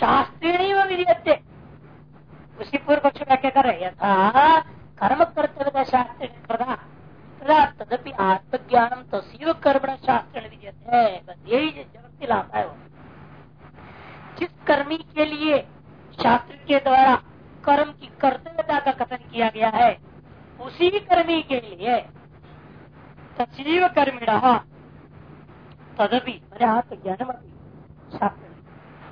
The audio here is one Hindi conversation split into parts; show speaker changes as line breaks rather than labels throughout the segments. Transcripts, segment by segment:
शास्त्रीय विधीयते। उसी पूर्व पक्ष व्याख्या कर रहे। यथा कर्म कर्तव्य शास्त्र तदपि आत्मज्ञान तस्व कर्म शास्त्र है बस यही जगत लाता है जिस कर्मी के लिए शास्त्र के द्वारा कर्म की कर्तव्यता का कथन किया गया है, उसी कर्मी के लिए तस्वीर कर्मिण तदपि मैंने आत्मज्ञान शास्त्र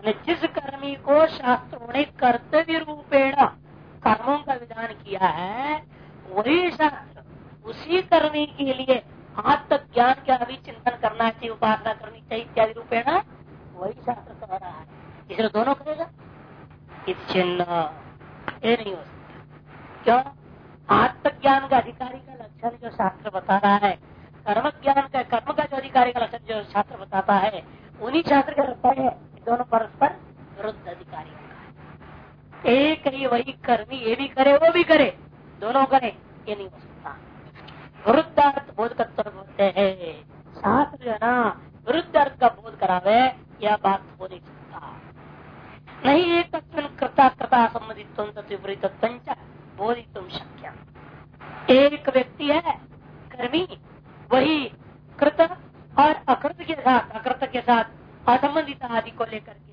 जिस कर्मी को शास्त्रों ने कर्तव्य रूपेण कर्मों का विधान किया है वही शास्त्र उसी कर्मी के लिए आत्म ज्ञान का भी चिंतन करना चाहिए उपासना करनी चाहिए इत्यादि रूपेण वही शास्त्र कह रहा है इसलिए दोनों करेगा चिन्ह ये नहीं हो सकता क्यों आत्मज्ञान का अधिकारी का लक्षण जो शास्त्र बता रहा है कर्म ज्ञान का कर्म का जो अधिकारी का लक्षण जो शास्त्र बताता है उन्हीं शास्त्र का लगता है दोनों परस्पर विरुद्ध अधिकारियों का एक ही वही कर्मी ये भी करे, वो भी करे, दोनों करे ये नहीं हो सकता। विरुद्धार्थ बोधकत्व बोलते हैं। शास्त्र जो है ना अर्थ का बोध करावे यह बात हो नहीं सकता। नहीं, एक तत्व कृता कृता संबंधित विपरीत बोधित शक्य। एक व्यक्ति है, कर्मी, वही कृत और अकृत के साथ, अकृत के साथ coleccionista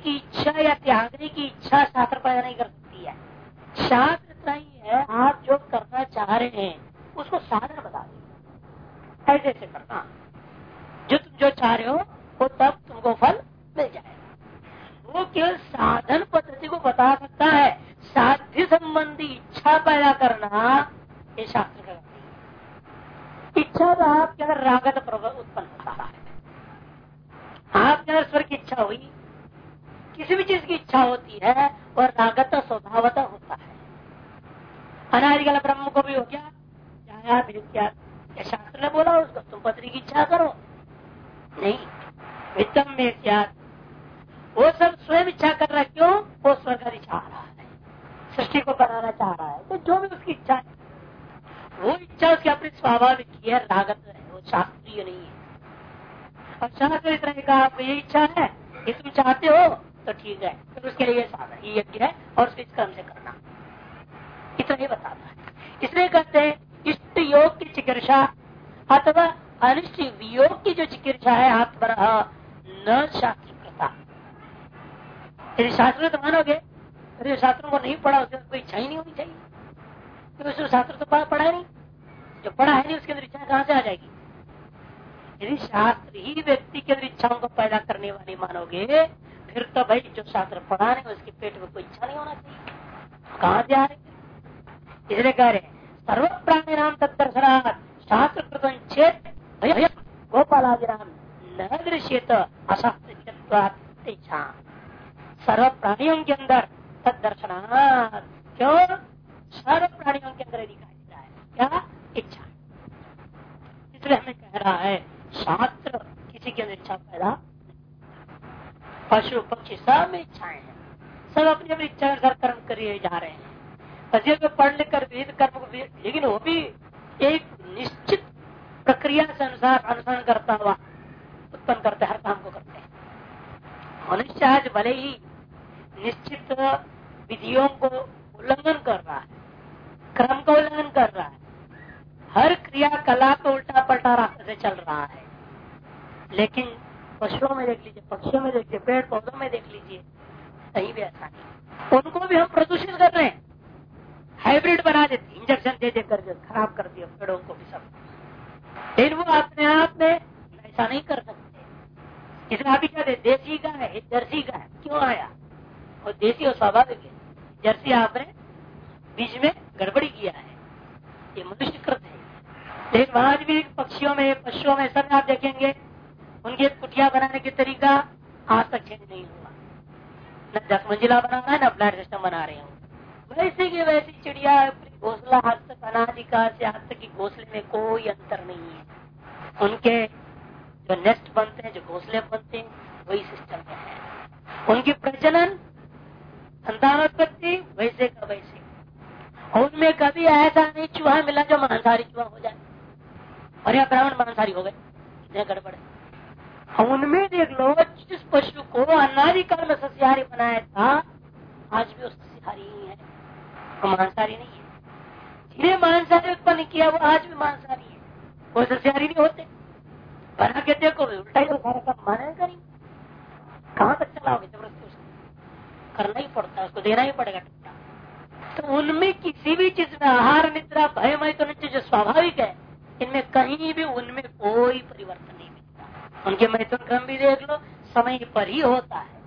की इच्छा या त्यागने की इच्छा शास्त्र पैदा नहीं कर सकती है। सही है, आप जो करना चाह रहे हैं, उसको साधन बता दें ऐसे ऐसे करना। जो तुम जो चाह रहे हो, वो तब तुमको फल मिल जाएगा। वो केवल साधन पद्धति को बता सकता है। साध्य संबंधी इच्छा पैदा करना, ये शास्त्र का इच्छा तो आपके अंदर रागत उत्पन्न होता है आपके अंदर स्वर की इच्छा हुई किसी भी चीज़ की इच्छा होती है वह रागत स्वभावत होता है अनादिकल ब्रह्म को भी हो गया क्या शास्त्र ने बोला उसको तुम पत्नी की इच्छा करो नहीं वित्तम में क्या वो सब स्वयं इच्छा कर रहा है क्यों वो स्वर्ग चाह रहा है सृष्टि को बनाना चाह रहा है तो जो भी उसकी इच्छा है वो इच्छा उसकी अपनी स्वाभाविक है रागत है वो शास्त्रीय नहीं है और शास्त्र इस तरह का आपको ये इच्छा है कि तुम चाहते हो तो ठीक है फिर उसके लिए साधन ये यज्ञ है और उसके इस क्रम से करना इतना ही बताता है इसलिए कहते हैं इष्ट योग की चिकित्सा अथवा अनिष्ट वियोग की जो चिकित्सा है आत्मर न शास्त्र यदि शास्त्र तो मानोगे? यदि शास्त्रों को नहीं पढ़ा, उसके कोई इच्छा ही नहीं होनी चाहिए। क्योंकि तो शास्त्र तो पढ़ा है नहीं? जो पढ़ा है नहीं, उसके अंदर इच्छा कहाँ से आ जाएगी? यदि शास्त्र ही व्यक्ति के अंदर इच्छाओं को पैदा करने वाले मानोगे, फिर तो भाई जो शास्त्र पढ़ा रहे उसके पेट में कोई इच्छा नहीं होना चाहिए। कहाँ से आ रहे इसलिए कह रहे सर्व प्राणी नाम तत्दर्शनाथ शास्त्र कृतन सर्व प्राणियों के अंदर तत्दर्शनाथ क्यों सर्व प्राणियों के अंदर दिखाई दे रहा है क्या? इच्छा। इसलिए हमें कह रहा है, शास्त्र किसी के अंदर इच्छा पैदा पशु, पक्षी सब में इच्छाएँ हैं। सब अपनी अपनी इच्छा अनुसार कर्म करिए जा रहे हैं। पति को पढ़ लिख कर विविध कर्म को लेकिन वो भी एक निश्चित प्रक्रिया से अनुसार अनुसरण करता हुआ उत्पन्न करते हर काम को करते हैं। मनुष्य आज भले ही निश्चित विधियों को उल्लंघन कर रहा है, क्रम का उल्लंघन कर रहा है, हर क्रियाकलाप उल्टा पलटा रास्ते से चल रहा है। लेकिन पशुओं में देख लीजिए, पक्षियों में देख लीजिए पेड़ पौधों में देख लीजिए, कहीं भी ऐसा नहीं उनको भी हम प्रदूषित कर रहे हैं। हाइब्रिड बना देते, इंजेक्शन दे दे करके, खराब कर दिया पेड़ों को भी सब। लेकिन वो अपने आप में ऐसा नहीं कर सकते। इसमें ही कहते देसी का है जर्सी का है क्यों आया? और देसी और स्वाभाविक है, जर्सी आपने बीच में गड़बड़ी किया है। ये मनुष्य कृत है। लेकिन वहाँ भी पक्षियों में, पशुओं में सब आप देखेंगे, उनके कुटिया बनाने के तरीका आज तक चेंज नहीं हुआ। न दस मंजिला बनाना है, न फ्लैट सिस्टम बना रहे हूँ। वैसे की वैसी चिड़िया घोसला तक अनाधिकार से आज तक की घोसले में कोई अंतर नहीं है। उनके जो नेस्ट बनते हैं, जो घोसले बनते हैं, वही सिस्टम में है। उनकी प्रजनन संतानोत्पत्ति वैसे का वैसे। उनमें कभी ऐसा नहीं चूहा मिला जो मांसाहारी चूहा हो जाए। और यह ब्राह्मण मांसाहारी हो गए। इतने गड़बड़ उनमें देख लो जिस पशु को अनाधिकार में सस्याहारी बनाया था, आज भी वो सस्याहारी ही है। वो मांसाहारी नहीं है। मांसाहारी उत्पन्न किया, वो आज भी मांसाहारी है। वो सस्याहारी नहीं होते। बना के देखो उल्टा ही सारा काम मानेगा नहीं। कहाँ तक चलाओगे ज़बरदस्ती उसको? करना ही पड़ता है, उसको देना ही पड़ेगा तो उनमें किसी भी चीज़ में आहार, निद्रा, भय, मय तो जो स्वाभाविक है, इनमें कहीं भी उनमें कोई परिवर्तन नहीं मिलता। उनके मैथुन क्रम भी देख लो, समय पर ही होता है।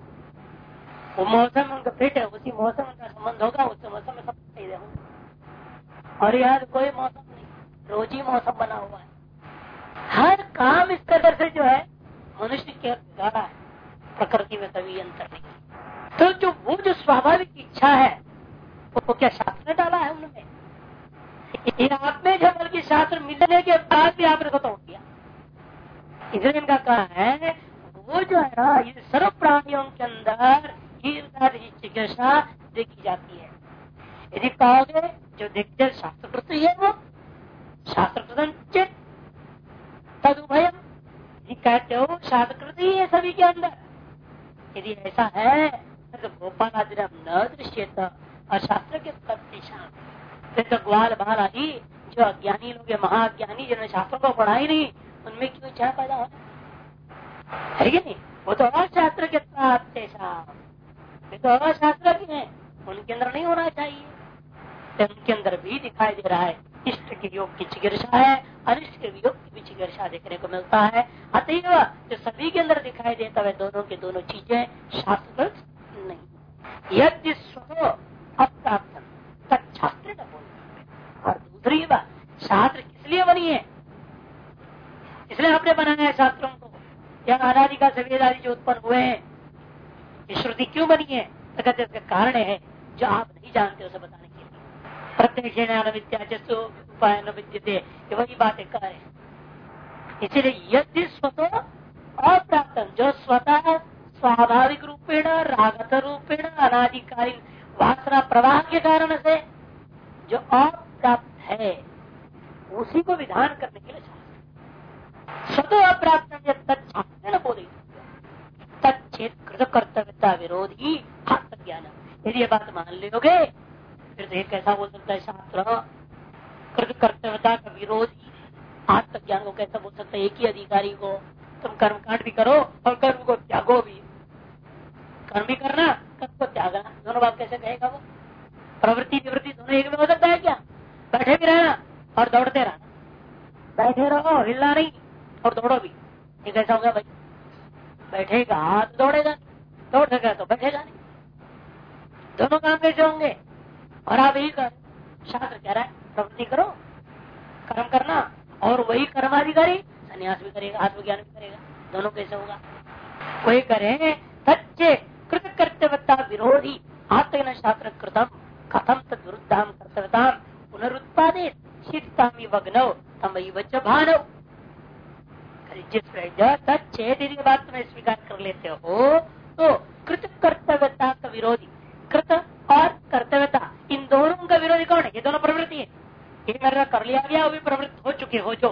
वो मौसम, उनका फिट है, उसी मौसम उनका संबंध होगा, उस मौसम में सब सही रहेगा। और यार कोई मौसम नहीं, रोज ही मौसम बना हुआ है। हर काम इस तरह से जो है, मनुष्य के बिगाड़ा है। प्रकृति में कभी अंतर नहीं। तो जो, वो जो स्वाभाविक इच्छा है, वो क्या शास्त्र डाला है उनमें? ये आप में जो बल्कि शास्त्र मिलने के बाद भी आपने तोड़ दिया इसलिए इनका कहा है, वो जो है ना, ये सर्व प्राणियों के अंदर चिकित्सा देखी जाती है। यदि कहोगे जो देखते शास्त्रकृत है वो। शास्त्रकृत तदुभयम। कहते हो शास्त्रकृत ही है सभी के अंदर। यदि ऐसा है तो गोपाल आदि न दृश्यता। और शास्त्र के प्रतिशा तो ग्वाल बाल आदि, जो अज्ञानी लोग महाज्ञानी, जिन्होंने शास्त्रों को पढ़ा ही नहीं, उनमें क्यों इच्छा पैदा हो? है कि नहीं? वो तो अशास्त्र के प्राप्त तो अशास्त्र के हैं। उनके अंदर नहीं होना चाहिए। तो उनके अंदर भी दिखाई दे रहा है। इष्ट के योग की चिकित्सा है, अनिष्ट के योग की भी चिकित्सा देखने को मिलता है। अतएव जो सभी के अंदर दिखाई देता है, दोनों के दोनों चीज़ें शास्त्र नहीं यदि स्वतः अप्राप्त बोल और दूसरी बात, शास्त्र किस लिए बनी है? इसलिए आपने बनाया है शास्त्रों को। या अनादि का आदि जो उत्पन्न हुए हैं, ये श्रुति क्यों बनी है? तो कारण है जो आप नहीं जानते, उसे बताने प्रत्यक्ष उपाय विद्यते वही बातें कह रहे हैं। इसीलिए यदि स्वतः अप्राप्त, जो स्वतः स्वाभाविक रूपेण, रागत रूपेण अनाधिकालीन वासना प्रवाह के कारण से जो अप्राप्त है, उसी को विधान करने के लिए स्वतः अप्राप्त तत्न तत्त कृत कर्तव्यता विरोधी आत्मज्ञान यदि ये बात मान लोगे तो ये कैसा बोल सकता है शास्त्र कृत कर्तव्यता का विरोधी आत्मज्ञान को कैसा बोल सकता है? एक ही अधिकारी को तुम कर्मकांड भी करो और कर्म को त्यागो भी। कर्म भी करना, कर्म को त्यागना। दोनों बात कैसे कहेगा वो? प्रवृत्ति निवृत्ति दोनों एक में हो सकता है क्या? बैठे भी रहना और दौड़ते रहना। बैठे रहो, हिलना नहीं और दौड़ो भी। ये कैसा होगा भाई। बैठेगा, हाथ दौड़ेगा, दौड़ सकेगा तो बैठेगा नहीं। दोनों काम कैसे होंगे? और आप यही कर शास्त्र कह रहा है, प्रवृत्ति करो, कर्म करना, और वही कर्माधिकारी संन्यास भी करेगा, आत्मज्ञान भी करेगा, दोनों कैसे होगा? वही करे, तच्चे कृत कर्तव्यता विरोधी, आत्मज्ञान शास्त्र कृतम, कथम तद विरुद्धाम कर्तव्यता पुनरुत्पादित शीततामी वग्नव तम भानव जिस यदि बात तुम्हें स्वीकार कर लेते हो तो कृत कर्तव्यता का विरोधी, कृत और कर्तव्यता इन दोनों का विरोधी कौन है? ये दोनों प्रवृत्ति है। ये मेरा कर लिया गया, वो भी प्रवृत्त हो चुके हो जो।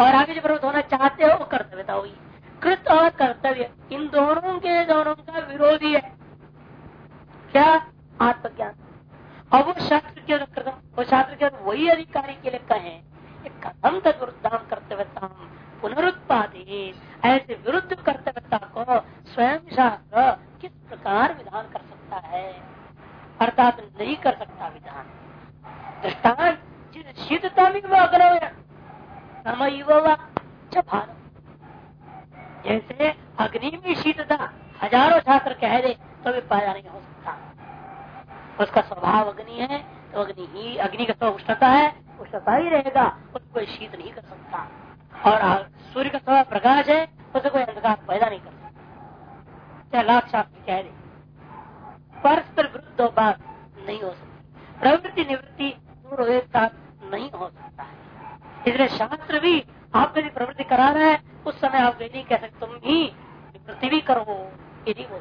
और आगे जो प्रवृत्त होना चाहते हो, वो कर्तव्यता हुई। कृत और कर्तव्य, इन दोनों के दोनों का विरोधी है। क्या? आत्मज्ञान। और वो शास्त्र के कृतम वो शास्त्र के वही अधिकारी के लिए कहे कथम तक विरुद्धाम कर्तव्यता पुनरुत्पादित ऐसे विरुद्ध कर्तव्यता को स्वयं शास्त्र किस प्रकार विधान कर सकता है? अर्थात नहीं कर सकता विधान। दृष्टान शीतता में समय भान जैसे अग्नि में शीतता हज़ारों छात्र कह दे तो भी पाया नहीं हो सकता। उसका स्वभाव अग्नि है तो अग्नि ही, अग्नि का स्वभाव उष्णता है, उष्णता ही रहेगा उसको कोई शीत नहीं कर सकता। और सूर्य का स्वभाव प्रकाश है, उसे कोई अंधकार पैदा नहीं कर सकता। चाहे लाख शास्त्र कह दे। परस्पर विरुद्ध बात नहीं हो सकती। प्रवृत्ति निवृत्ति पूर्व एक साथ नहीं हो सकता है। इसलिए शास्त्र भी आप यदि प्रवृत्ति करा रहे हैं, उस समय आप ये नहीं कह सकते, तुम भी निवृत्ति भी करो, ये नहीं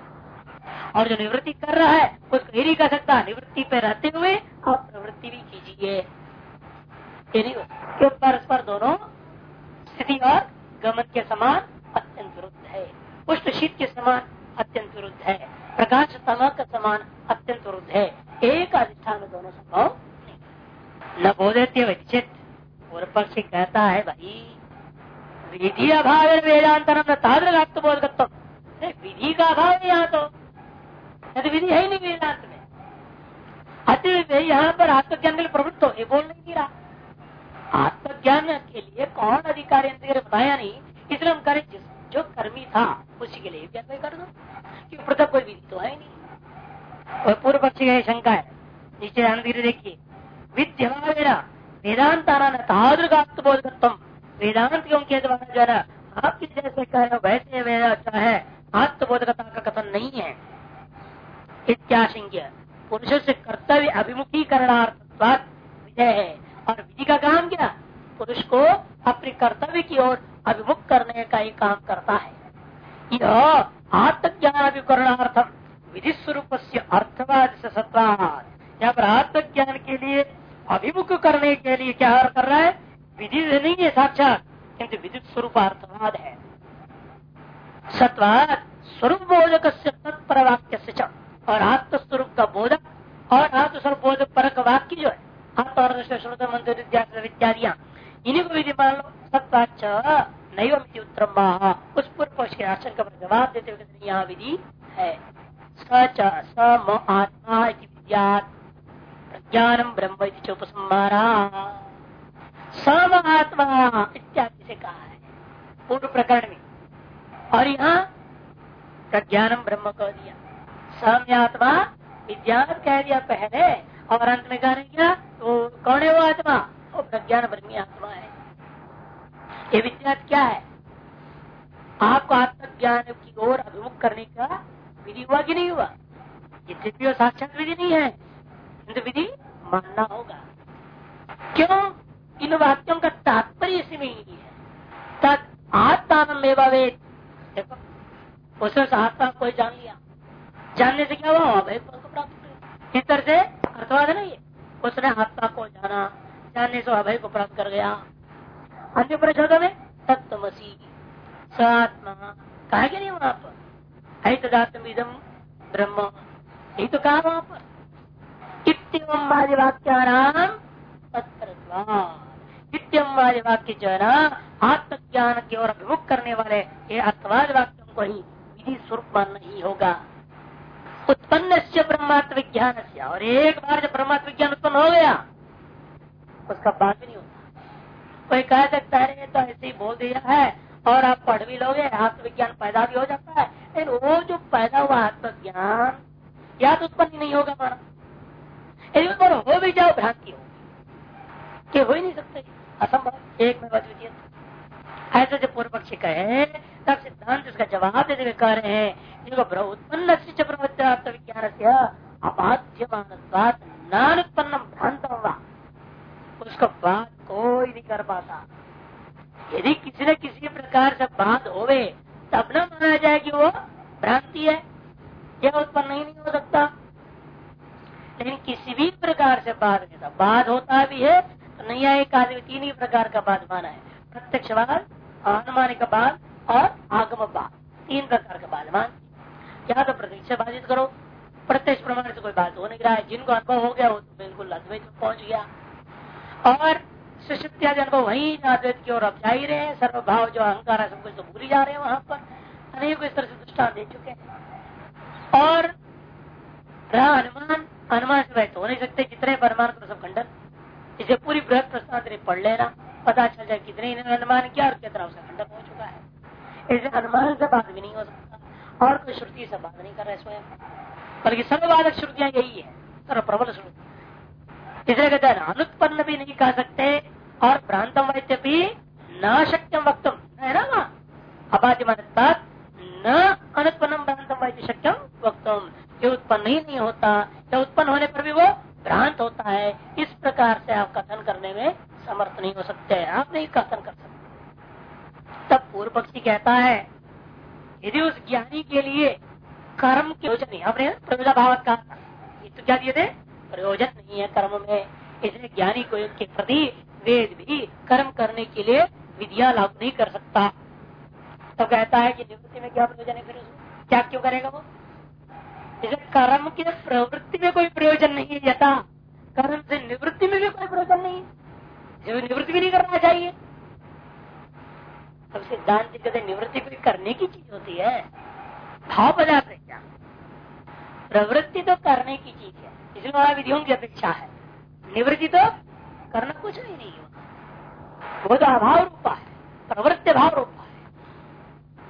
और जो निवृत्ति कर रहा है, उसको ये नहीं कह सकता, निवृत्ति पे रहते हुए आप प्रवृत्ति भी कीजिए। ये नहीं परस्पर दोनों स्थिति और गमन के समान अत्यंत विरुद्ध है। पुष्ट शीत के समान अत्यंत विरुद्ध है। प्रकाश तम का समान अत्यंत विरुद्ध है। एक अधिष्ठान दोनों संभव न बोधते विचित। पूर्व पक्षी कहता है, भाई, विधि अभाव वेदांतरम न ताद्र बोध विधि का अभाव यहाँ तो। विधि है ही नहीं वेदांत में, अति यहाँ पर आत्मज्ञान के लिए प्रवृत्त हो, ये बोल नहीं रहा। आत्मज्ञान के लिए कौन अधिकारी बताया नहीं। इसलिए हम करें जिस जो कर्मी था उसी के लिए ज्ञान कर दो। कि पृथक कोई विधि तो है नहीं। और पूर्व पक्षी का शंका है। नीचे ध्यान देखिए। विद्यमान वेदांताना तादृगात्मबोधकत्व वेदांत क्यों के द्वारा जो है आपकी जैसे कहे वैसे वेदा है। आत्मबोधकता का कथन नहीं है। इत्याशंक्य। पुरुष से कर्तव्य अभिमुखीकरणार्थ विजय है। और विधि का काम क्या? पुरुष को अपने कर्तव्य की ओर अभिमुख करने का ही काम करता है। यह आत्मज्ञान अभिकरणार्थम विधि स्वरूप से अर्थवाद से सत्वाद यहाँ पर आत्मज्ञान के लिए, अभिमुख करने के लिए क्या कर रहा है? विधि नहीं है साक्षात, किंतु विद्युत स्वरूप अर्थवाद है। सत्वाद स्वरूप बोधक से तत्पर वाक्य से और आत्मस्वरूप का बोधक और आत्मस्वरूप बोधक परक वाक्य जो है। आत्म इत्यादि इन्हीं को विधि मान लो सत्वाच नैव उत्तरम उस पूर्व पक्ष के आशंका पर जवाब देते हुए यहाँ विधि है। सच स आत्मा विद्या ब्रह्म सम आत्मा इत्यादि से कहा है। पूर्व प्रकरण में। और यहाँ प्रज्ञानम ब्रह्म कह दिया। सम्यात्मा विज्ञान कह दिया पहले। और अंत में कहने क्या? तो कौन है वो आत्मा? वो प्रज्ञान ब्रह्मी आत्मा है। ये विद्या क्या है? आपको आत्मज्ञान की ओर अभिमुख करने का विधि हुआ कि नहीं हुआ? ये साक्षात विधि नहीं है किंतु विधि मानना होगा। क्यों? इन वाक्यों का तात्पर्य इसमें ही है। तत् आत्मा वेद देखो, उसने आत्मा को जान लिया। जानने से क्या हुआ? अभय को प्राप्त इस तरह से अर्थवाद है। ना ये उसने आत्मा को जाना। जानने से अभय को प्राप्त कर गया। अन्य परिषदों में तत्वसी स्वात्मा कहा नहीं वहाँ पर है तदात्म ब्रह्म। यही तो कहा वहाँ पर। इतम वाद्य वाक्यानाम इतम वाद्य वाक्य जो है ना आत्मज्ञान की ओर अभिमुख करने वाले ये अर्थवाद वाक्यों को ही विधि स्वरूप मानना ही होगा। उत्पन्न से ब्रह्मात्म विज्ञान से और एक बार जब ब्रह्मात्म विज्ञान उत्पन्न हो गया उसका बात नहीं होता। कोई कह सकता है तो ऐसे ही बोल दिया है और आप पढ़ भी लोगे आत्मविज्ञान पैदा भी हो जाता है। लेकिन वो जो पैदा हुआ आत्मज्ञान या तो उत्पन्न नहीं होगा माना। यदि उत्पन्न हो भी जाओ, भ्रांति हो कि हो ही नहीं सकते। असंभव। एक में द्वितीय ऐसे जो पूर्व पक्षी कहे तब सिद्धांत इसका जवाब देते हुए कह रहे हैं जिनको उत्पन्न विज्ञान से अबाध्यमान नानुत्पन्न भ्रांत होगा उसका बात कोई नहीं कर पाता। यदि किसी न किसी प्रकार से बात होवे, तब न माना जाए कि वो भ्रांति है यह उत्पन्न नहीं हो सकता। लेकिन किसी भी प्रकार से बात नहीं था बात होता भी है तो नहीं आए आदमी तीन ही प्रकार का बात माना है। प्रत्यक्ष बाद अनुमानिक बाद और आगम बाद तीन प्रकार का बाद मान या तो प्रत्यक्ष बाधित करो, प्रत्यक्ष प्रमाण से कोई बात हो नहीं रहा है। जिनको अनुभव हो गया, वो तो बिल्कुल अद्वैत पहुँच गया। और सुषुप्त्यादि अनुभव वही अद्वैत की ओर अब जा ही रहे हैं। सर्वभाव जो अहंकार है, सब कुछ तो भूल ही जा रहे हैं वहाँ पर। अनेक इस तरह से दृष्टान दे चुके हैं। और रहा अनुमान अनुमान से वैसे हो नहीं सकते कितने परमान को सब खंडन। इसे पूरी बृहद प्रश्न पढ़ लेना। पता चल जाए कितने इन्होंने अनुमान किया और कितना उसका खंडन हो चुका है। इसे अनुमान से बात भी नहीं हो सकता। और कोई श्रुति से बात नहीं कर रहे स्वयं। बल्कि सर्ववादक श्रुतियाँ यही है। सर्व प्रबल श्रुति। इसलिए कहते हैं अनुत्पन्न भी नहीं कह सकते और भ्रांतम वैद्य भी न शक्यम वक्तम है ना वहाँ अबाध्य न अनुत्पन्नम भ्रांतम वैद्य शक्यम वक्तम जो उत्पन्न ही नहीं होता। या उत्पन्न होने पर भी वो भ्रांत होता है। इस प्रकार से आप कथन करने में समर्थ नहीं हो सकते। आप नहीं कथन कर सकते। तब पूर्व पक्षी कहता है, यदि उस ज्ञानी के लिए कर्म के नहीं हमने प्रयोजा भाव कहा तो क्या दिए थे? प्रयोजन नहीं है कर्म में। इसलिए ज्ञानी को के प्रति वेद भी कर्म करने के लिए विधिया लागू नहीं कर सकता। तो कहता है कि निवृत्ति में क्या प्रयोजन है फिर क्या क्यों करेगा वो? इसे कर्म के प्रवृत्ति में कोई प्रयोजन नहीं है यथा। कर्म से निवृत्ति में भी कोई प्रयोजन नहीं है। निवृत्ति भी नहीं करना चाहिए। अब सिद्धांत कहते निवृत्ति कोई करने की चीज़ होती है। भाव पदार्थ है क्या? प्रवृत्ति तो करने की चीज़ है वहाँ विधियों की अपेक्षा है। निवृत्ति तो करना कुछ भी नहीं होता। वो तो अभाव रूपा है, प्रवृत्ति भाव रूपा है।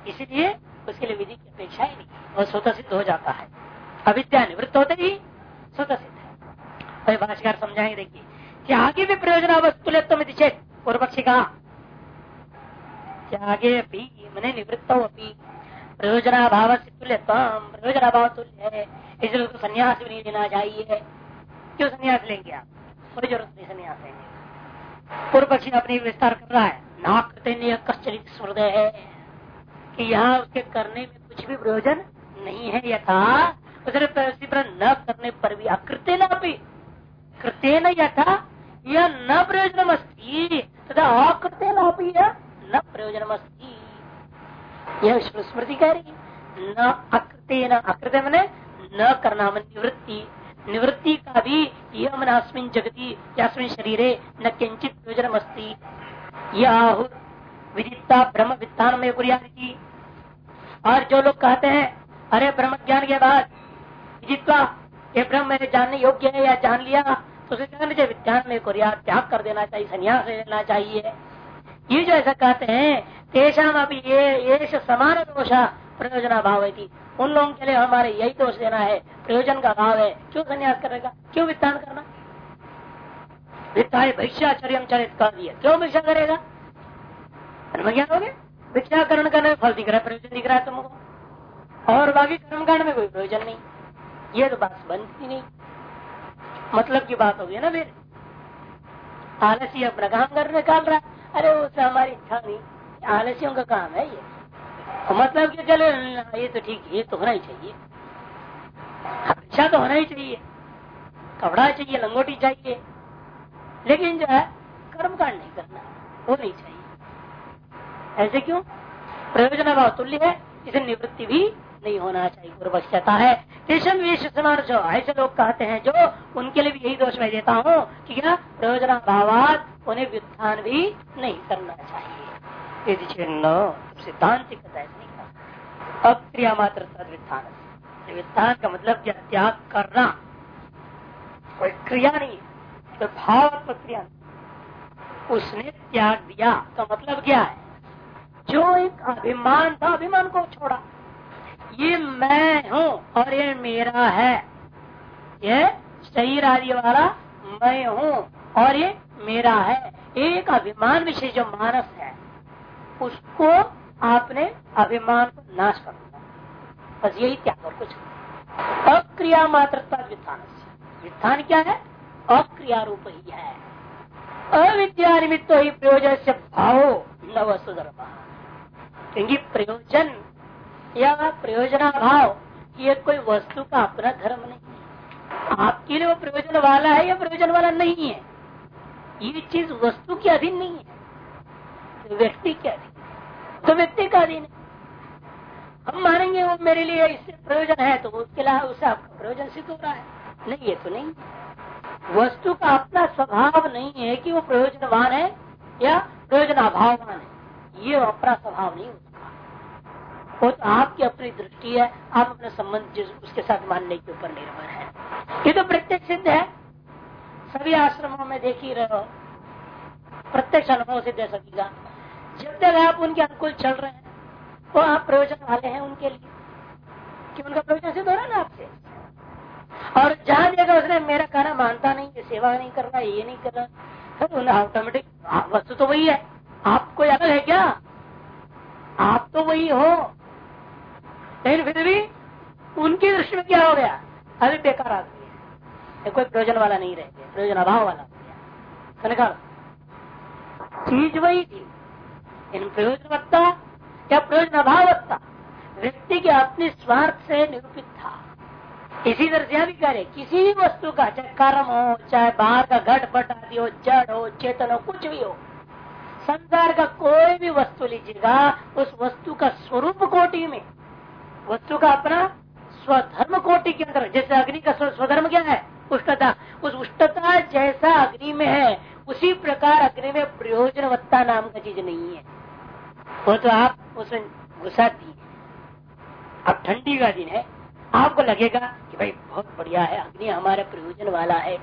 इसलिए उसके लिए विधि की अपेक्षा ही नहीं वह स्वतः सिद्ध हो जाता है। अविद्या निवृत्त होते ही स्वतः सिद्ध है। वही भाषाकार समझाएँगे, देखिए, कि आगे भी प्रयोजन वस्तुल्यत्व में चेत पूर्व पक्षी कहा आगे भी मैंने निवृत्त अपनी प्रयोजनाभाव से तुल्य प्रयोजन अभाव तुल्य है इसलिए उसको संन्यास भी नहीं लेना चाहिए क्यों संन्यास लेंगे आप? कोई ज़रूरत नहीं संन्यास लेंगे। पूर्व पक्षी अपनी विस्तार कर रहा है। ना नाकृत कश्चरित स्मृदय है कि यहाँ उसके करने में कुछ भी प्रयोजन नहीं है, यथा उसने न करने पर भी अकृत्य न भी कृत्य न यथा, यह न प्रयोजन अस्ती तथा अकृत्य न प्रयोजन अस्ती यह स्मृति कह रही न अकृत्य न अकृत मैंने, न करना मन निवृत्ति। निवृत्ति का भी यह मन अस्मिन जगती, यास्मिन शरीरे न किंचित प्रयोजन अस्ती यह विदिता ब्रह्म वित्तान में और जो लोग कहते हैं, अरे ब्रह्म ज्ञान के बाद जितना ये ब्रह्म मैंने जानने योग्य है या जान लिया? तो उसे कहना चाहिए में कुरिया त्याग कर देना चाहिए, संन्यास लेना चाहिए। ये जो ऐसा कहते हैं, तेषाम अभी ये ये समान दोष प्रयोजन अभाव थी उन लोगों के लिए हमारे यही दोष देना है। प्रयोजन का अभाव है। क्यों संन्यास करेगा? क्यों वित्तान करना? वित्ता भैष्याचर्य चरित कर दिया। क्यों भिक्षा करेगा? ज्ञान हो गया भिक्षाकरण करने में फल दिख रहा है, प्रयोजन दिख रहा है तुमको। और बाकी कर्मकांड में कोई प्रयोजन नहीं। ये तो बात बनती नहीं। मतलब की बात होगी ना फिर। आलसी अपना काम कर निकाल रहा। अरे उससे हमारी इच्छा नहीं। आलसियों का काम है ये। मतलब कि चले ये तो ठीक ये तो होना ही चाहिए। अच्छा तो होना ही चाहिए। कपड़ा चाहिए, लंगोटी चाहिए। लेकिन जो है कर्म कांड नहीं करना, वो नहीं चाहिए। ऐसे क्यों? प्रयोजन भाव तुल्य है, इसे निवृत्ति भी नहीं होना चाहिए पूर्व कहता है तेषम समान जो ऐसे लोग कहते हैं जो उनके लिए भी यही दोष मैं देता हूँ कि क्या प्रयोजन भावात उन्हें व्युत्थान भी नहीं करना चाहिए। यदि चिन्ह सिद्धांत अक्रिया मात्र तदवित्थान व्युत्थान। का मतलब क्या? त्याग करना। कोई क्रिया नहीं तो भावात्मक क्रिया उसने त्याग दिया तो मतलब क्या है? जो एक अभिमान था, अभिमान को छोड़ा। ये मैं हूँ और ये मेरा है। ये शरीर आदि वाला मैं हूँ और ये मेरा है। एक अभिमान विषय जो मानस है, उसको आपने अभिमान को नाश कर दिया। बस यही त्याग और कुछ अक्रिया मात्रता वित्थान क्या है? अक्रिया रूप ही है। अविद्या निमित्त ही प्रयोजन से भाव न वस्तु क्योंकि प्रयोजन या प्रयोजना भाव ये कोई वस्तु का अपना धर्म नहीं है। आपके लिए वो प्रयोजन वाला है या प्रयोजन वाला नहीं है? ये चीज़ वस्तु के अधीन नहीं है तो व्यक्ति के अधीन। तो व्यक्ति का अधीन है। हम मानेंगे वो मेरे लिए इससे प्रयोजन है तो उसके लिए उसे आपका प्रयोजन सिद्ध हो रहा है। नहीं, ये तो नहीं वस्तु का अपना स्वभाव नहीं है कि वो प्रयोजनवान है या प्रयोजन अभाववान है। ये अपना स्वभाव नहीं होता। वो तो आपकी अपनी दृष्टि है, आप अपने संबंध उसके साथ मानने के ऊपर निर्भर है। ये तो प्रत्यक्ष सिद्ध है। सभी आश्रमों में देख ही रहे। हो प्रत्यक्ष अनुभव सिद्ध है सभी का। जब तक आप उनके अनुकूल चल रहे हैं, वो आप प्रयोजन वाले हैं उनके लिए। कि उनका प्रयोजन सिद्ध हो रहा है ना आपसे? और जहाँ देखा उसने, मेरा कहना मानता नहीं सेवा नहीं कर रहा, ये नहीं कर रहा तो ऑटोमेटिक वस्तु तो वही है। आप कोई अलग है क्या? आप तो वही हो। लेकिन फिर भी उनकी दृष्टि में क्या हो गया? अभी बेकार आदमी है। कोई प्रयोजन वाला नहीं रह गया, प्रयोजन अभाव वाला हो गया। चीज़ वही थी। इन प्रयोजनवत्ता या प्रयोजन अभावत्ता व्यक्ति के अपने स्वार्थ से निरूपित था। इसी तरह से भी किसी भी वस्तु का, चाहे कर्म हो, चाहे बाहर का घट बट आदि हो, जड़ हो, चेतन हो, कुछ भी हो, संसार का कोई भी वस्तु लीजिएगा, उस वस्तु का स्वरूप कोटि में वस्तु का अपना स्वधर्म कोटि के अंदर, जैसे अग्नि का स्वधर्म क्या है? उष्टता उस उष्टता जैसा अग्नि में है, उसी प्रकार अग्नि में प्रयोजनवत्ता नाम का चीज़ नहीं है। वो तो आप उसमें घुसा दिए अब ठंडी का दिन है, आपको लगेगा कि भाई बहुत बढ़िया है, अग्नि हमारे प्रयोजन वाला है।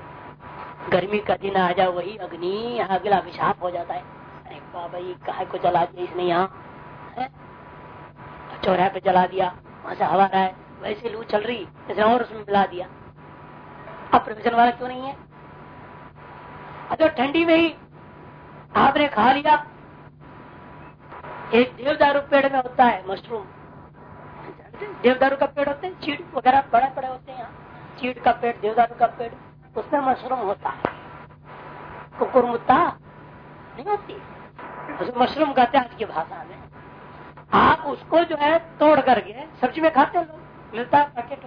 गर्मी का दिन आ जाओ, वही अग्नि अगला अभिशाप हो जाता है। अरे बाबा ये कहा को जला दिया इसने यहाँ? चौराहे पे जला दिया। वहाँ से हवा रहा है, वैसे लू चल रही, जैसे और उसमें मिला दिया। अब प्रयोजन वाला क्यों नहीं है? अगर ठंडी में ही आपने खा लिया, एक देवदारू पेड़ में होता है मशरूम देवदारू का पेड़ होते हैं, चीड़ वगैरह बड़े बड़े होते हैं यहाँ। चीड़ का पेड़ देवदारू का पेड़, उसमें मशरूम होता है। कुकुर मुत्ता नहीं होती। मशरूम कहते हैं आज की भाषा में। आप उसको जो है तोड़ करके सब्ज़ी में खाते लोग मिलता है पैकेट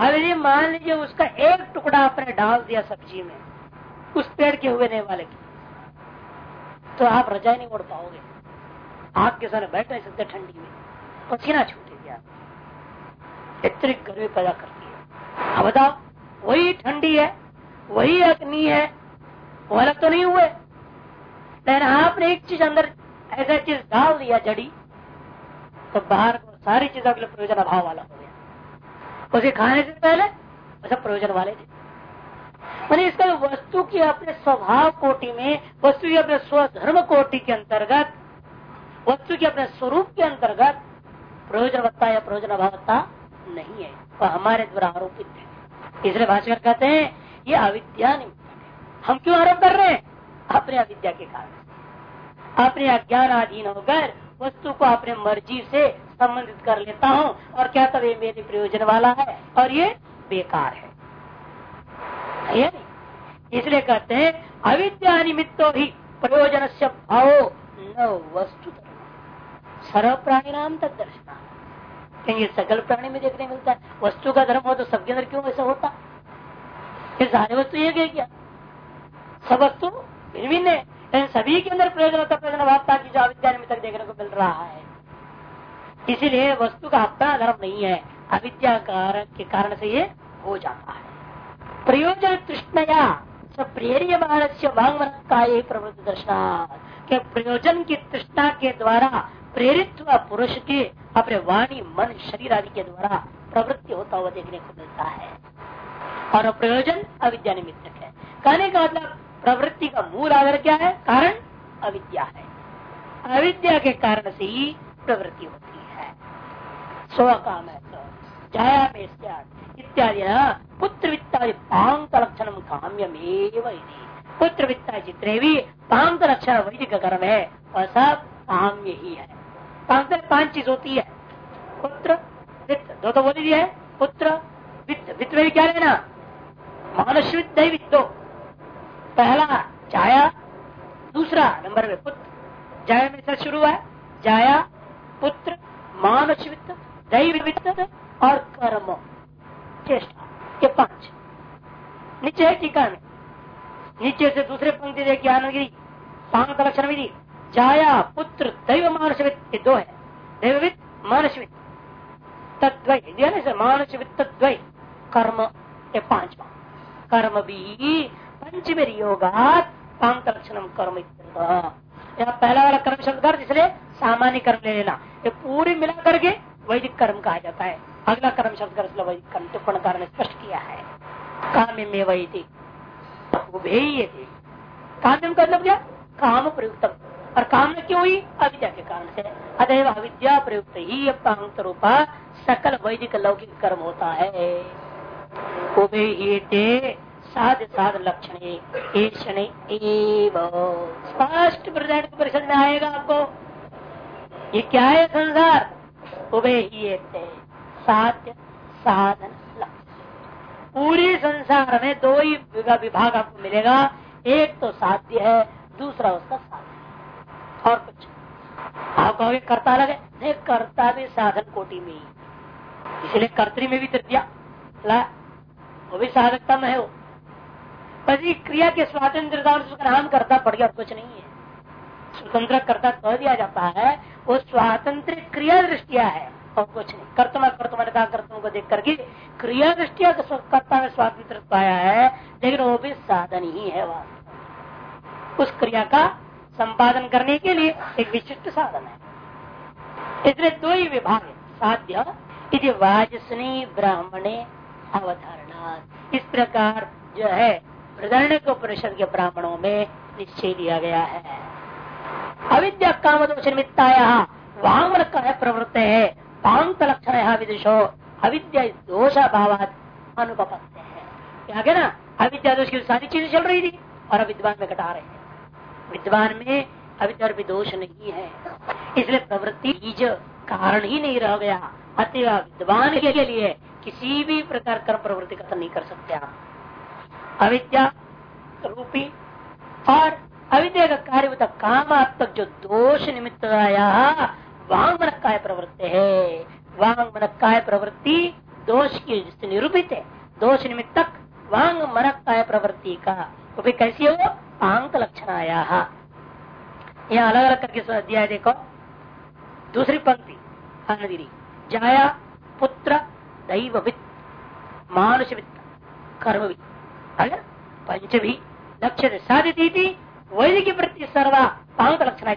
अब यदि मान लीजिए उसका एक टुकड़ा आपने डाल दिया सब्ज़ी में, उस पेड़ के हुए नहीं वाले की तो आप रजाई नहीं उड़ पाओगे। आपके सामने बैठ नहीं सकते ठंडी में, पसीना छूटेगा इतनी गर्मी पैदा करती है। अब बताओ, वही ठंडी है, वही अग्नि है वो अलग तो नहीं हुए। लेकिन आपने एक चीज़ अंदर ऐसा चीज़ डाल दिया जड़ी तो बाहर को सारी चीज़ अगले प्रयोजन अभाव वाला हो गया। उसे खाने से पहले वैसे प्रयोजन वाले थे। मैंने इसका वस्तु की अपने स्वभाव कोटि में, वस्तु की अपने स्वधर्म कोटि के अंतर्गत, वस्तु के अपने स्वरूप के अंतर्गत प्रयोजनवत्ता या प्रयोजन अभावत्ता नहीं है। वह हमारे द्वारा आरोपित है। इसलिए भाषकर कहते हैं, ये अविद्या हम क्यों आरोप कर रहे हैं? अपने अविद्या के कारण। अपने अज्ञान अधीन होकर वस्तु को अपने मर्ज़ी से संबंधित कर लेता हूँ। और क्या तब ये मेरे प्रयोजन वाला है? और ये बेकार है। इसलिए कहते हैं, अविद्या निमित्तो ही प्रयोजन से भाव न वस्तु सर्व प्राणी नाम तक दर्शना क्योंकि सकल प्राणी में देखने मिलता है। वस्तु का धर्म हो तो सबके अंदर क्यों ऐसा होता? फिर सारे वस्तु है क्या? सब वस्तु भिन्न भिन्न है। सभी के अंदर प्रयोजन प्रयोजन भावता की जो अविद्या में तक देखने को मिल रहा है। इसीलिए वस्तु का अपना धर्म नहीं है। अविद्या के कारण से ये हो जाता है। प्रयोजन तृष्णया प्रेरिय से वांग का ये प्रवृत्ति दर्शना के प्रयोजन की तृष्णा के द्वारा, प्रेरित हुआ पुरुष के अपने वाणी, मन, शरीर आदि के द्वारा प्रवृत्ति होता हुआ देखने को मिलता है। और प्रयोजन अविद्या निमित्त है। कहने का मतलब प्रवृत्ति का मूल आधार क्या है? कारण अविद्या है। अविद्या के कारण से ही प्रवृत्ति होती है। स्व काम है जाया में इत्यादि पुत्र वित्ता पांत लक्षण काम्यमेव पुत्र वित्ता चित्रे भी पांत लक्षण वैदिक कर्म है, वह सब काम्य ही है। पांत पाँच चीज़ होती है। पुत्र, वित्त, दो तो बोली है। पुत्र, वित्त वित्त में भी क्या लेना मानसविद दैवित दो पहला जाया, दूसरा नंबर में पुत्र। जाया में से शुरू है। जाया, पुत्र मानस वित्त दैव वित्त और कर्म। चेष्टा ये पाँच। नीचे है टीका में नीचे से दूसरे पंक्ति देखिए आनंदगिरी पाँच लक्षण विधि जाया, पुत्र, दैव मानस वित्त दो है। दैववित मानसवित तद्वय मानस वित्त कर्म ये पांचवा। कर्म भी पंचमेर योगात लक्षण कर्म यहाँ पहला वाला कर्म शब्द कर इसलिए सामान्य कर्म ले लेना, ये पूरी मिला करके वैदिक कर्म कहा जाता है। अगला कर्म शब्द कर इसलिए वैदिक कर्म, टिप्पण कारण स्पष्ट किया है। काम्य में वैदिक काम्यम का मतलब क्या? काम प्रयुक्त और काम क्यों हुई? अविद्या के कारण से। अतएव अविद्या प्रयुक्त ही पांत रूपा सकल वैदिक लौकिक कर्म होता है। साध साध लक्षण स्पष्ट परिषद में आएगा आपको। ये क्या है संसार? उभे ही साध्य, साधन लक्षण पूरे संसार में दो ही विभाग आपको मिलेगा। एक तो साध्य है, दूसरा उसका साधन और कुछ आप कहोगे, कर्ता लगे नहीं, कर्ता भी साधन कोटि में ही इसलिए कर्तरी में भी तृतीया वो भी साधकता में है वो। पति क्रिया के स्वतंत्रता और नाम करता पड़ गया कुछ नहीं है। स्वतंत्र करता कह दिया जाता है, वो स्वातंत्र क्रिया दृष्टिया है, और कुछ नहीं। कर्तमा कर्तमा कर्तम को देख करके क्रिया दृष्टिया कर्ता में स्वातंत्र पाया है, लेकिन वो भी साधन ही है वास्तव। उस क्रिया का संपादन करने के लिए एक विशिष्ट साधन है। इसलिए दो ही विभाग साध्य यदि वाजस्नी ब्राह्मणे अवधारणा इस प्रकार जो है को परिषद के ब्राह्मणों में निश्चय दिया गया है। अविद्या काम दोष निमित्ताया वांग प्रवृत्त है, पांत लक्षण है विदुषो अविद्या दोष अभाव अनुपत्य है। क्या ना? अविद्या दोष की सारी चीज़ें चल रही थी और अविद्वान में घटा रहे हैं। विद्वान में अविद्या दोष नहीं है। इसलिए प्रवृत्ति बीज कारण ही नहीं रह गया। अतः विद्वान के लिए किसी भी प्रकार कर्म प्रवृत्ति का नहीं कर सकते आप। अविद्या रूपी और अविद्या का कार्य कामात्मक जो दोष निमित्त आया, वांग मन काय प्रवृत्ति है। वांग मन काय प्रवृत्ति दोष की जिससे निरूपित है। दोष निमित्तक वांग मन काय प्रवृत्ति का। तो फिर कैसी है? वो पांक लक्षण आया। यहाँ अलग अलग करके अध्याय देखो। दूसरी पंक्ति अनगिरी जाया पुत्र दैव वित्त मानुष वित्त कर्म वित्त पंच भी लक्ष्य साधित वैदिक प्रति सर्वा पांक लक्षण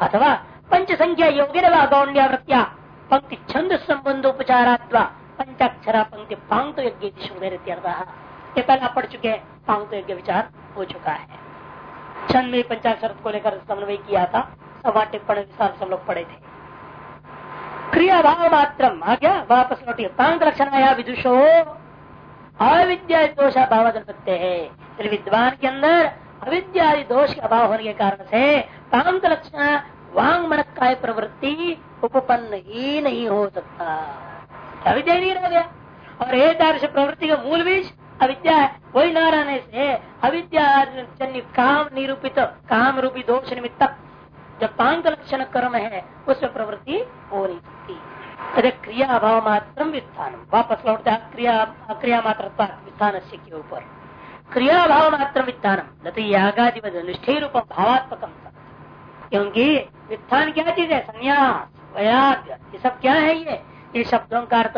अथवा पंच संख्या योग्य गौण्यवृत्या पंक्ति छंद संबंध उपचारात्वा पंचाक्षरा पंक्ति पांग यज्ञ ये पहले पढ़ चुके हैं पांग यज्ञ विचार हो चुका है छंद में पंचाक्षर को लेकर समन्वय किया था सभा टिप्पणी विस्तार सब लोग पढ़े थे क्रिया भाव मात्र आ गया वापस लौटिए पांग लक्षण आया विदुषो अविद्या दोष अभाव सकते है। विद्वान के अंदर अविद्या दोष के अभाव होने के कारण से कांत लक्षण, वांग मन का प्रवृत्ति उपपन्न ही नहीं हो सकता। अविद्या नहीं रह गया। और एक दर्श प्रवृत्ति का मूल बीज, अविद्या है। वही न रहने से अविद्या काम निरूपित, काम रूपी दोष निमित्त। जब पांग लक्षण कर्म है, उसमें प्रवृत्ति हो नहीं सकती। अरे क्रिया अभाव मात्र वित्थान। वापस लौटता क्रिया क्रिया मात्र वित्थान के ऊपर क्रिया अभाव मात्र वित्थान, न तो यागादि निष्ठे रूप भावात्मक क्योंकि वित्थान क्या चीज़ है? संन्यास, वैराग्य, ये सब क्या है ये? ये शब्दों का अर्थ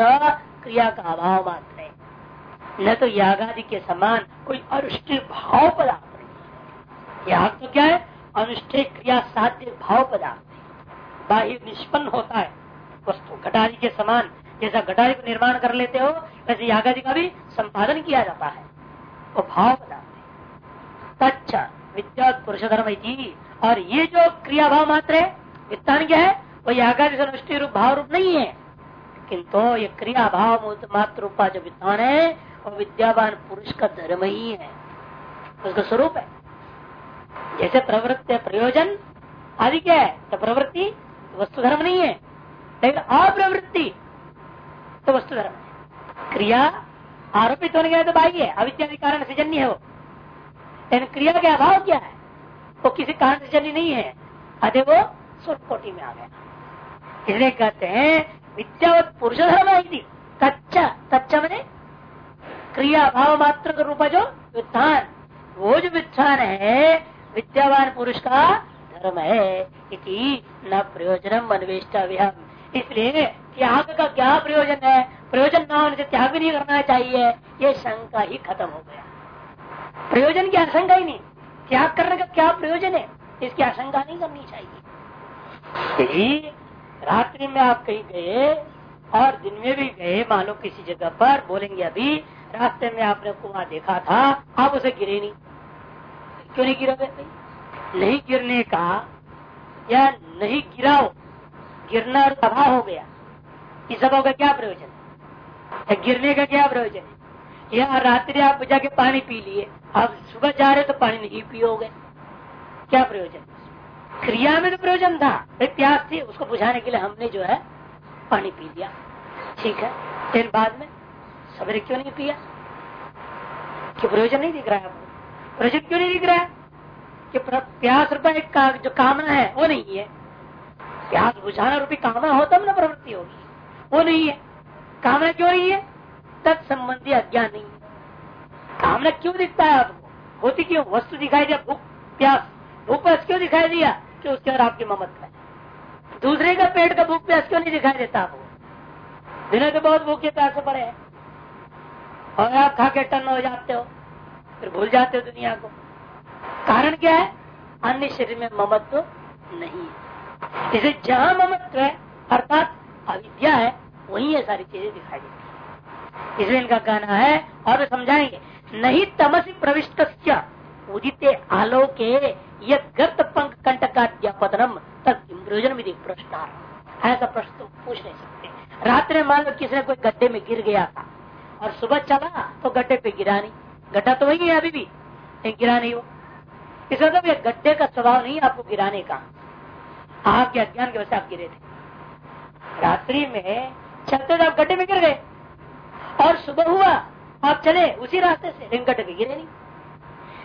क्रिया का अभाव मात्र है। न तो यागादि के समान कोई अनुष्ठित भाव पदार्थ याग तो क्या है? अनुष्ठित क्रिया साध्य भाव पदार्थ बाह्य निष्पन्न होता है। वस्तु घटारी के समान, जैसा घटारी को निर्माण कर लेते हो, वैसे यागादि का भी संपादन किया जाता है। वो भाव पदार्थ तच्चा विद्या पुरुष धर्म और ये जो क्रिया भाव मात्र है, वित्तान क्या है? वो यागादि समष्टि रूप, भाव रूप नहीं है। किंतु ये क्रिया भाव मात्र रूपा जो वित्तान है, वो विद्यावान पुरुष का धर्म ही है। उसका स्वरूप है। जैसे प्रवृत्ति, प्रयोजन आदि क्या है? तो प्रवृत्ति, वस्तु धर्म नहीं है। लेकिन अप्रवृत्ति। तो वस्तु धर्म। क्रिया आरोपित होने के तो बाह्य है, अविद्या के कारण से है वो। लेकिन क्रिया के अभाव क्या है? वो किसी कारण से जन्य नहीं है। अरे वो स्वर्ग कोटि में आ गया। इसलिए कहते हैं विद्यावत पुरुष धर्म कच्चा कच्चा मैंने क्रिया भाव मात्र का रूप जो व्युत्थान, वो जो व्युत्थान है, विद्यावान पुरुष का धर्म है। इति न प्रयोजनम अन्वेष्टा इसलिए त्याग का क्या प्रयोजन है? प्रयोजन न होने से त्याग भी नहीं करना चाहिए। ये शंका ही खत्म हो गया। प्रयोजन की आशंका ही नहीं। त्याग करने का क्या प्रयोजन है? इसकी आशंका नहीं करनी चाहिए। रात्रि में आप कहीं गए और दिन में भी गए, मानो किसी जगह पर, बोलेंगे, अभी रास्ते में आपने कुआँ देखा था, आप उसे गिरे नहीं। क्यों नहीं गिरा नहीं गिरने का या नहीं गिराओ गिरना और अभाव हो गया। इस सब का क्या प्रयोजन? गिरने का क्या प्रयोजन? है या रात्रि आप जाके पानी पी लिए अब सुबह जा रहे तो पानी नहीं पियोगे। क्या प्रयोजन? क्रिया में तो प्रयोजन था प्यास थी, उसको बुझाने के लिए हमने जो है पानी पी लिया। ठीक है? फिर बाद में सवेरे क्यों नहीं पिया? क्यों प्रयोजन नहीं दिख रहा है आपको? प्रयोजन क्यों नहीं दिख रहा है? कि प्यास रुपये का जो कामना है, वो नहीं है। प्यास बुझाना रूपी कामना हो तब न प्रवृत्ति होगी। वो नहीं है। कामना क्यों नहीं है? तत्संबंधी अज्ञान नहीं है। कामना क्यों दिखता है आपको? होती क्यों? वस्तु दिखाई दिया, भूख, प्यास। भूख प्यास क्यों दिखाई दिया? कि उसके अंदर आपकी ममत है। दूसरे का पेट का भूख प्यास क्यों नहीं दिखाई देता आपको? दिनों के बहुत भूखे प्यास पड़े हैं। और आप खा के टन हो जाते हो, फिर भूल जाते हो दुनिया को। कारण क्या है? अन्य शरीर में ममत्व नहीं है। इसे जहाँ ममत्व है, अर्थात अविद्या है, वही ये सारी चीज़ें दिखाई देती है। इसलिए इनका कहना है, और समझाएँगे, नहीं तमसी प्रविष्ट उदित आलोके यह गर्त पंख कंटकाद्यापतनम तक प्रयोजन विधि प्रश्न। ऐसा प्रश्न तो पूछ नहीं सकते। रात्रि मान लो किसी ने कोई गड्ढे में गिर गया था, और सुबह चला तो गड्ढे पे गिरा नहीं। गड्ढा तो वही है अभी भी गिरा नहीं वो इस मतलब गड्ढे का स्वभाव नहीं आपको गिराने का। आपके अज्ञान के वजह आप गिरे थे। रात्रि में चलते आप गड्ढे में गिर गए। और सुबह हुआ, आप चले उसी रास्ते से। लेकिन गड्ढे गिरे नहीं।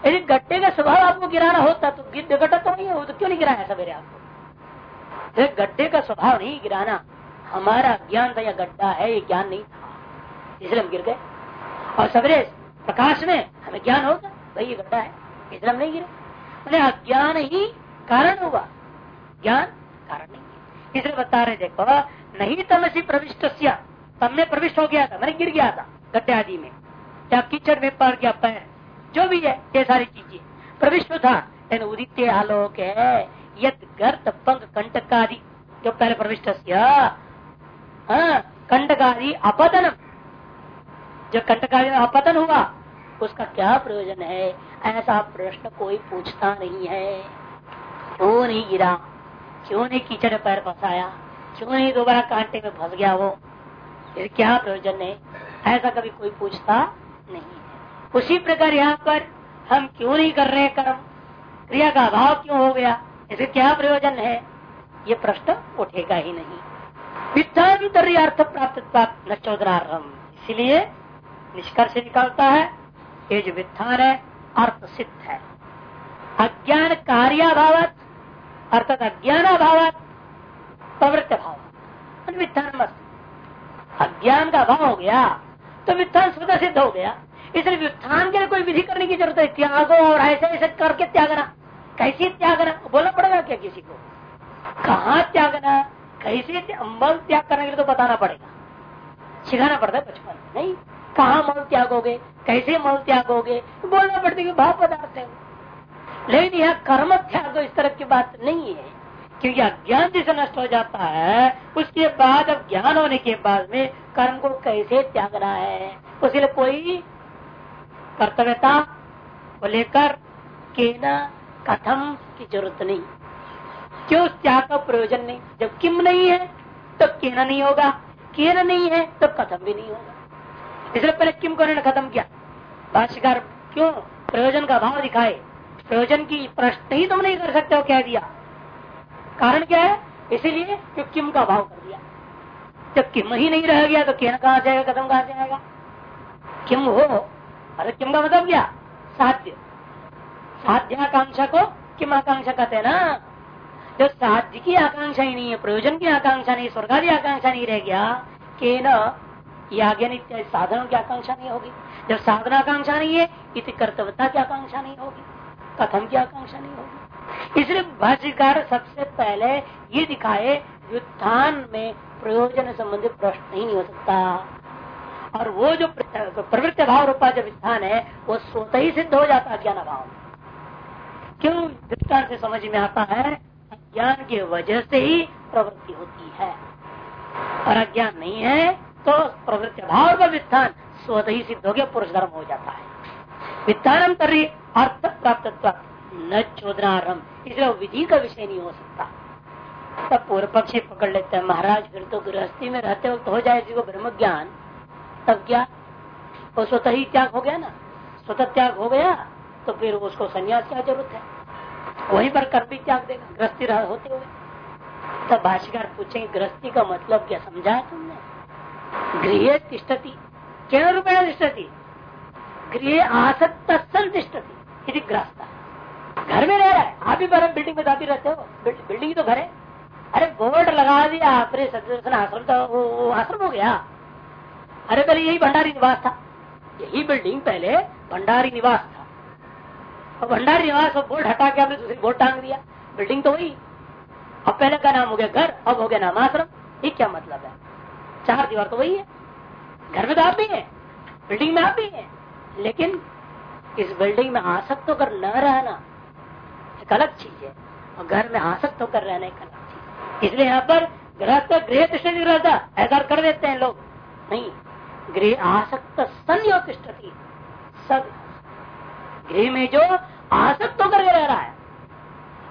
यदि गड्ढे का स्वभाव आपको गिराना होता तो गड्ढा तो नहीं है, वो तो क्यों नहीं गिराया सवेरे आपको? गड्ढे का स्वभाव नहीं गिराना हमारा ज्ञान था, या गड्ढा है, ये ज्ञान नहीं था। इसलिए हम गिर गए। और सवेरे प्रकाश में हमें ज्ञान होगा, भाई ये गड्ढा है इसलिए हम नहीं गिरे। मैंने अज्ञान ही कारण हुआ ज्ञान कारण। नहीं इसलिए बता रहे देखो नहीं तमसी प्रविष्ट तब में प्रविष्ट हो गया था मैंने गिर गया था गड्ढे आदि में। क्या कीचड़ में पड़ गया पैर जो भी है ये सारी चीज़ें। प्रविष्ट था लेकिन उदित आलोक है यद गर्त पंख कंटकादि। जो पहले प्रविष्ट हाँ, कंटकादि अपतन जो कंटकादि अपतन हुआ उसका क्या प्रयोजन है? ऐसा प्रश्न कोई पूछता नहीं है। क्यों नहीं गिरा? क्यों नहीं कीचड़ पैर फंसाया क्यों नहीं दोबारा कांटे में फंस गया वो? फिर क्या प्रयोजन है? ऐसा कभी कोई पूछता नहीं उसी प्रकार यहाँ पर हम क्यों नहीं कर रहे कर्म? क्रिया का अभाव क्यों हो गया? इसे क्या प्रयोजन है? ये प्रश्न उठेगा ही नहीं। विद्यान्तरी अर्थ प्राप्त न चौधरारम इसीलिए निष्कर्ष निकलता है ये जो वित्थान है, अर्थ सिद्ध है। अज्ञान कार्याभाव अर्थात अज्ञान अभाव प्रवृत्त भाव मस्त अज्ञान का अभाव हो गया तो वित्थान स्वतः सिद्ध हो गया। इसलिए व्युत्थान के लिए कोई विधि करने की ज़रूरत है। त्यागो और ऐसे ऐसे करके त्यागना। कैसे त्यागना? बोलना पड़ेगा क्या किसी को? कहा त्यागना? कैसे मल त्याग करने के लिए तो बताना पड़ेगा। सिखाना पड़ता है बचपन नहीं? कहा मल त्यागोगे? कैसे मल त्यागोगे? बोलना पड़ता है भाव पदार्थ है लेकिन यह कर्म त्याग इस तरह की बात नहीं है क्योंकि अज्ञान जिसे नष्ट हो जाता है, उसके बाद अब ज्ञान होने के बाद में कर्म को कैसे त्यागना है? उसके लिए कोई कर्तव्यता को लेकर के न कथम की ज़रूरत नहीं। क्यों त्याग का प्रयोजन नहीं? जब किम नहीं है तो केना नहीं होगा? केना नहीं है तो कथम भी नहीं होगा। इसलिए पहले किम को खत्म किया। भाष्यकार क्यों प्रयोजन का भाव दिखाए? प्रयोजन की प्रश्न ही तुम नहीं कर सकते हो कह दिया? कारण क्या है? इसीलिए क्यों किम का भाव कर दिया। जब किम ही नहीं रह गया तो केन कहा जाएगा, कदम कहा जाएगा? किम हो, अरे किम का मतलब क्या? साध्य। साध्याकांक्षा को किम आकांक्षा कहते हैं ना? जब साध्य की आकांक्षा ही नहीं है, प्रयोजन की आकांक्षा नहीं स्वर्गादि आकांक्षा नहीं रह गया के न याज्ञ साधनों की आकांक्षा नहीं होगी। जब साधना आकांक्षा नहीं है, इति कर्तव्यता की आकांक्षा नहीं होगी। कथम की आकांक्षा नहीं होगी। इसलिए भाष्यकार सबसे पहले ये दिखाए, व्युत्थान में प्रयोजन संबंधित प्रश्न ही नहीं हो सकता। और वो जो प्रवृत्ति भाव रूपा जो स्थान है, वो स्वतः ही सिद्ध हो जाता है ज्ञान भाव क्यों? दृष्टान से समझ में आता है, अज्ञान की वजह से ही प्रवृत्ति होती है। और अज्ञान नहीं है तो प्रवृत्ति भाव का वित्थान स्वतः ही सिद्ध हो गया, पुरुष धर्म हो जाता है। वित्तानम कर रही अर्थ प्राप्त न चोदनारम इसलिए विधि का विषय नहीं हो सकता। तब पूर्व पक्षी पकड़ लेते हैं। महाराज, फिर तो गृहस्थी में रहते वक्त हो जाए जिसको ब्रह्म ज्ञान तब क्या? वो स्वतः ही त्याग हो गया ना? स्वतः त्याग हो गया तो फिर उसको संन्यास क्या ज़रूरत है? वहीं पर कर्म भी त्याग देगा, गृहस्थी होते हुए। तब भाष्यकार पूछेंगे, गृहस्थी का मतलब क्या? समझा तुमने? गृह तिष्ठती। क्या रूपेण तिष्ठती? गृह आसक्त तिष्ठती गृहस्थ घर में रह रहा है, आप भी बराबर बिल्डिंग में जाती रहते हो। बिल्डिंग तो घर है। अरे बोर्ड लगा दिया अपने सदस्य आश्रम तो वो आश्रम हो गया। अरे पहले यही भंडारी निवास था। यही बिल्डिंग पहले भंडारी निवास था। और भंडारी निवास और बोर्ड हटा के आपने दूसरी बोर्ड टांग दिया। बिल्डिंग तो वही। अब पहले का नाम हो गया घर, अब हो गया नाम आश्रम। ये क्या मतलब है? चार दीवार तो वही है। घर में तो आप भी है। बिल्डिंग में आप भी है। लेकिन इस बिल्डिंग में आसक्त होकर न रहना एक अलग चीज़ है, और घर में आसक्त होकर रहना एक अलग चीज़ इसलिए यहाँ पर गृह गृह कृष्ण नहीं रहता ऐसा कर देते हैं लोग। नहीं, गृह आसक्त संयोतिष्ठती सब गृह में जो आसक्त होकर रह रहा है,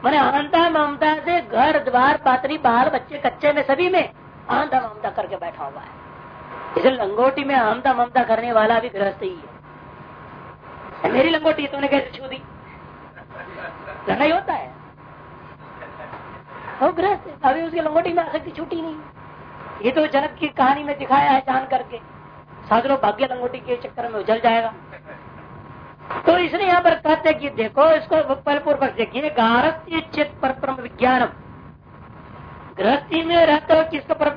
मैंने अहंता ममता से घर, द्वार, पात्री बाहर बच्चे, कच्चे में, सभी में अहंता ममता करके बैठा हुआ है। इसे लंगोटी में अहमता ममता करने वाला भी गृहस्थ ही है। मेरी लंगोटी तुमने कैसे छू दी? लड़ाई होता है। वो अभी उसकी लंगोटी में आसक्ति छूटी नहीं। ये तो जनक की कहानी में दिखाया है जान करके। साधु भाग्य लंगोटी के चक्कर में उजल जाएगा। तो इसने यहाँ पर कहते हैं कि देखो, इसको पूर्व देखिए। गारस्थ्य चित पर विज्ञानम। गृहस्थी में रहते हो, किसका पर